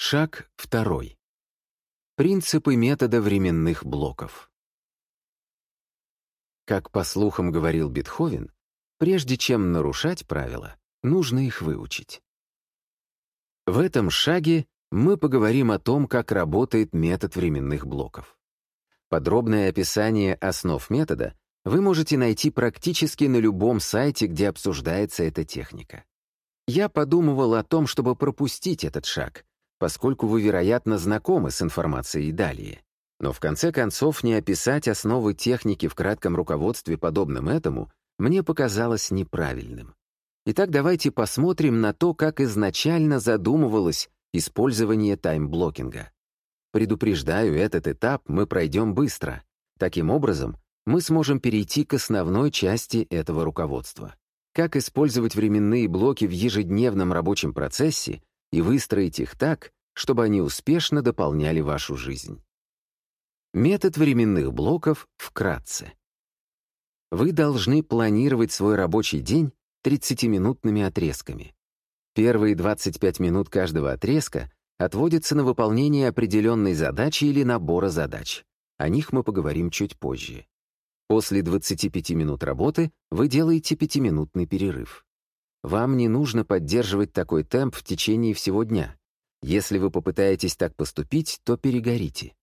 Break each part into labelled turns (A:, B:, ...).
A: Шаг второй. Принципы метода временных блоков. Как по слухам говорил Бетховен, прежде чем нарушать правила, нужно их выучить. В этом шаге мы поговорим о том, как работает метод временных блоков. Подробное описание основ метода вы можете найти практически на любом сайте, где обсуждается эта техника. Я подумывал о том, чтобы пропустить этот шаг, поскольку вы, вероятно, знакомы с информацией далее. Но в конце концов не описать основы техники в кратком руководстве, подобным этому, мне показалось неправильным. Итак, давайте посмотрим на то, как изначально задумывалось использование таймблокинга. Предупреждаю, этот этап мы пройдем быстро. Таким образом, мы сможем перейти к основной части этого руководства как использовать временные блоки в ежедневном рабочем процессе и выстроить их так, чтобы они успешно дополняли вашу жизнь. Метод временных блоков вкратце. Вы должны планировать свой рабочий день 30-минутными отрезками. Первые 25 минут каждого отрезка отводятся на выполнение определенной задачи или набора задач. О них мы поговорим чуть позже. После 25 минут работы вы делаете пятиминутный перерыв. Вам не нужно поддерживать такой темп в течение всего дня. Если вы попытаетесь так поступить, то перегорите.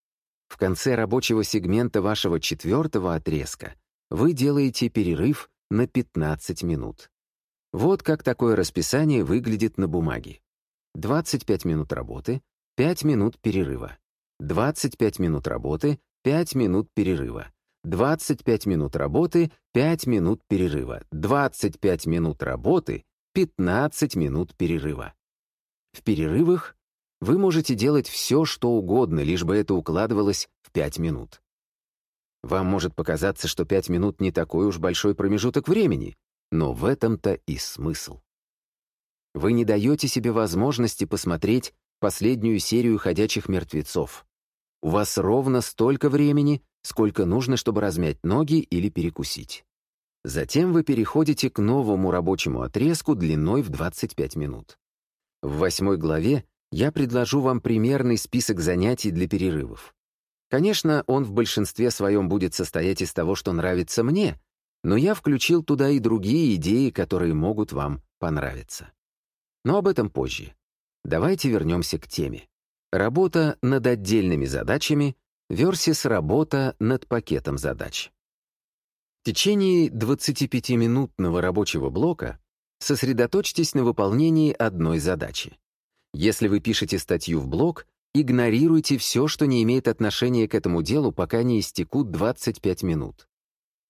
A: В конце рабочего сегмента вашего четвертого отрезка вы делаете перерыв на 15 минут. Вот как такое расписание выглядит на бумаге. 25 минут работы, 5 минут перерыва. 25 минут работы, 5 минут перерыва. 25 минут работы, 5 минут перерыва. 25 минут работы, 15 минут перерыва. В перерывах вы можете делать все, что угодно, лишь бы это укладывалось в 5 минут. Вам может показаться, что 5 минут не такой уж большой промежуток времени, но в этом-то и смысл. Вы не даете себе возможности посмотреть последнюю серию «Ходячих мертвецов». У вас ровно столько времени, сколько нужно, чтобы размять ноги или перекусить. Затем вы переходите к новому рабочему отрезку длиной в 25 минут. В восьмой главе я предложу вам примерный список занятий для перерывов. Конечно, он в большинстве своем будет состоять из того, что нравится мне, но я включил туда и другие идеи, которые могут вам понравиться. Но об этом позже. Давайте вернемся к теме. Работа над отдельными задачами Версис работа над пакетом задач. В течение 25-минутного рабочего блока сосредоточьтесь на выполнении одной задачи. Если вы пишете статью в блог, игнорируйте все, что не имеет отношения к этому делу, пока не истекут 25 минут.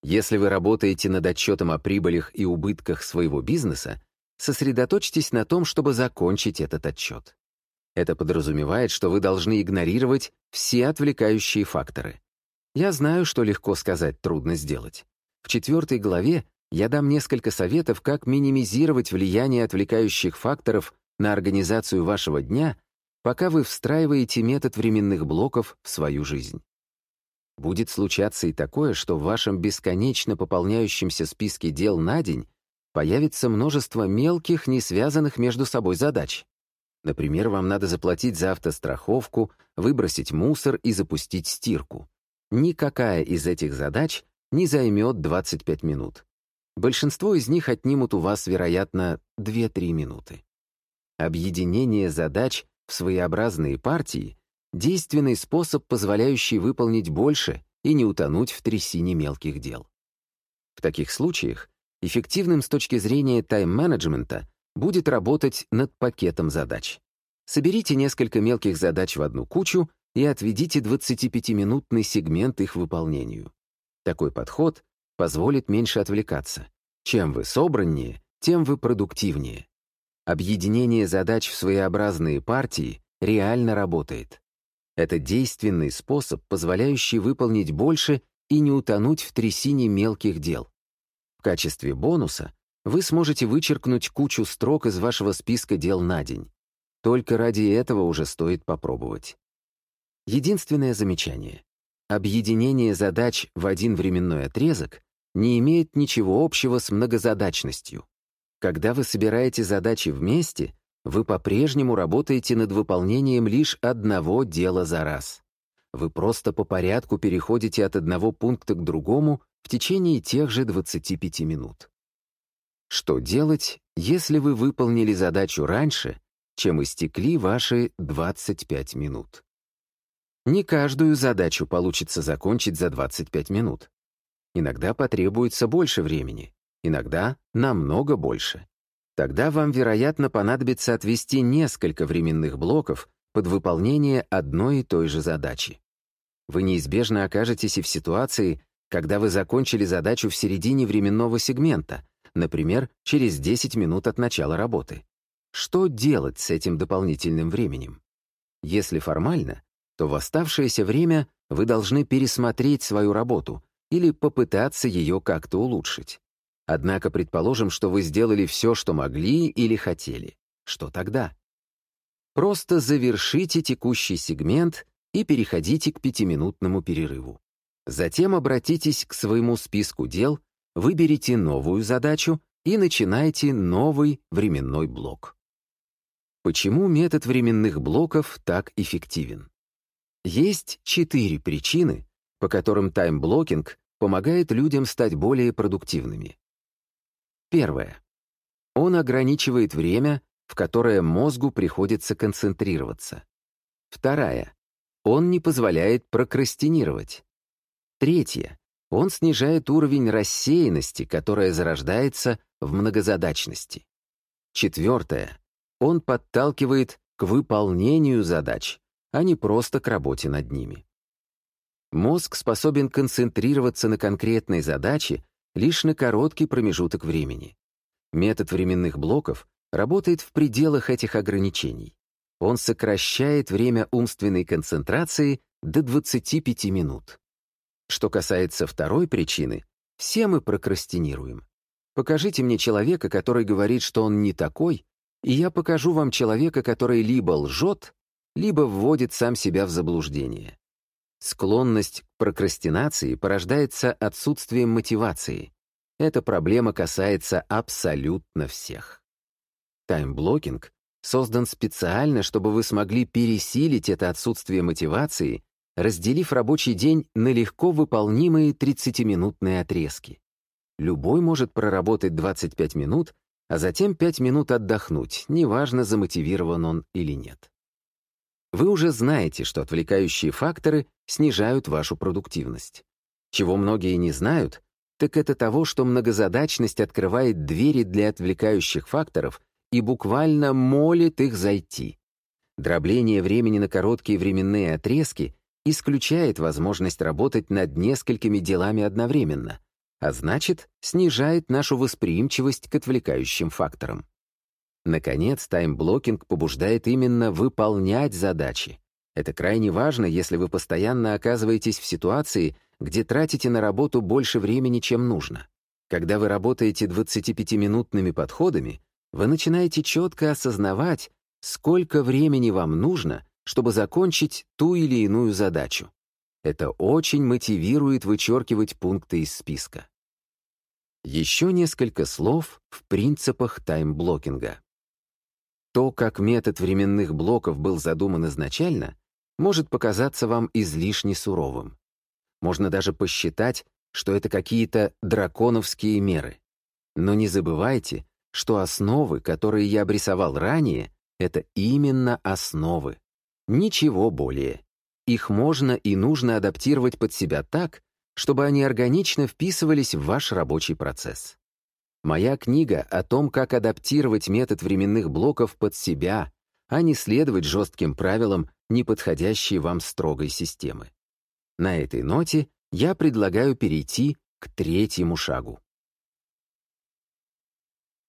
A: Если вы работаете над отчетом о прибылях и убытках своего бизнеса, сосредоточьтесь на том, чтобы закончить этот отчет. Это подразумевает, что вы должны игнорировать все отвлекающие факторы. Я знаю, что легко сказать, трудно сделать. В четвертой главе я дам несколько советов, как минимизировать влияние отвлекающих факторов на организацию вашего дня, пока вы встраиваете метод временных блоков в свою жизнь. Будет случаться и такое, что в вашем бесконечно пополняющемся списке дел на день появится множество мелких, не связанных между собой задач. Например, вам надо заплатить за автостраховку, выбросить мусор и запустить стирку. Никакая из этих задач не займет 25 минут. Большинство из них отнимут у вас, вероятно, 2-3 минуты. Объединение задач в своеобразные партии — действенный способ, позволяющий выполнить больше и не утонуть в трясине мелких дел. В таких случаях эффективным с точки зрения тайм-менеджмента будет работать над пакетом задач. Соберите несколько мелких задач в одну кучу и отведите 25-минутный сегмент их выполнению. Такой подход позволит меньше отвлекаться. Чем вы собраннее, тем вы продуктивнее. Объединение задач в своеобразные партии реально работает. Это действенный способ, позволяющий выполнить больше и не утонуть в трясине мелких дел. В качестве бонуса вы сможете вычеркнуть кучу строк из вашего списка дел на день. Только ради этого уже стоит попробовать. Единственное замечание. Объединение задач в один временной отрезок не имеет ничего общего с многозадачностью. Когда вы собираете задачи вместе, вы по-прежнему работаете над выполнением лишь одного дела за раз. Вы просто по порядку переходите от одного пункта к другому в течение тех же 25 минут. Что делать, если вы выполнили задачу раньше, чем истекли ваши 25 минут? Не каждую задачу получится закончить за 25 минут. Иногда потребуется больше времени, иногда намного больше. Тогда вам, вероятно, понадобится отвести несколько временных блоков под выполнение одной и той же задачи. Вы неизбежно окажетесь и в ситуации, когда вы закончили задачу в середине временного сегмента, например, через 10 минут от начала работы. Что делать с этим дополнительным временем? Если формально, то в оставшееся время вы должны пересмотреть свою работу или попытаться ее как-то улучшить. Однако предположим, что вы сделали все, что могли или хотели. Что тогда? Просто завершите текущий сегмент и переходите к пятиминутному перерыву. Затем обратитесь к своему списку дел, выберите новую задачу и начинайте новый временной блок. Почему метод временных блоков так эффективен? Есть четыре причины, по которым timeblocking помогает людям стать более продуктивными. Первое. Он ограничивает время, в которое мозгу приходится концентрироваться. Вторая. Он не позволяет прокрастинировать. Третье. Он снижает уровень рассеянности, которая зарождается в многозадачности. Четвертое. Он подталкивает к выполнению задач, а не просто к работе над ними. Мозг способен концентрироваться на конкретной задаче лишь на короткий промежуток времени. Метод временных блоков работает в пределах этих ограничений. Он сокращает время умственной концентрации до 25 минут. Что касается второй причины, все мы прокрастинируем. Покажите мне человека, который говорит, что он не такой, и я покажу вам человека, который либо лжет, либо вводит сам себя в заблуждение. Склонность к прокрастинации порождается отсутствием мотивации. Эта проблема касается абсолютно всех. Timeblocking создан специально, чтобы вы смогли пересилить это отсутствие мотивации, разделив рабочий день на легко выполнимые 30-минутные отрезки. Любой может проработать 25 минут, а затем 5 минут отдохнуть, неважно, замотивирован он или нет. Вы уже знаете, что отвлекающие факторы снижают вашу продуктивность. Чего многие не знают, так это того, что многозадачность открывает двери для отвлекающих факторов и буквально молит их зайти. Дробление времени на короткие временные отрезки исключает возможность работать над несколькими делами одновременно, а значит, снижает нашу восприимчивость к отвлекающим факторам. Наконец, timeblocking побуждает именно выполнять задачи. Это крайне важно, если вы постоянно оказываетесь в ситуации, где тратите на работу больше времени, чем нужно. Когда вы работаете 25-минутными подходами, вы начинаете четко осознавать, сколько времени вам нужно, чтобы закончить ту или иную задачу. Это очень мотивирует вычеркивать пункты из списка. Еще несколько слов в принципах таймблокинга. То, как метод временных блоков был задуман изначально, может показаться вам излишне суровым. Можно даже посчитать, что это какие-то драконовские меры. Но не забывайте, что основы, которые я обрисовал ранее, это именно основы. Ничего более. Их можно и нужно адаптировать под себя так, чтобы они органично вписывались в ваш рабочий процесс. Моя книга о том, как адаптировать метод временных блоков под себя, а не следовать жестким правилам, не подходящей вам строгой системы. На этой ноте я предлагаю перейти к третьему шагу.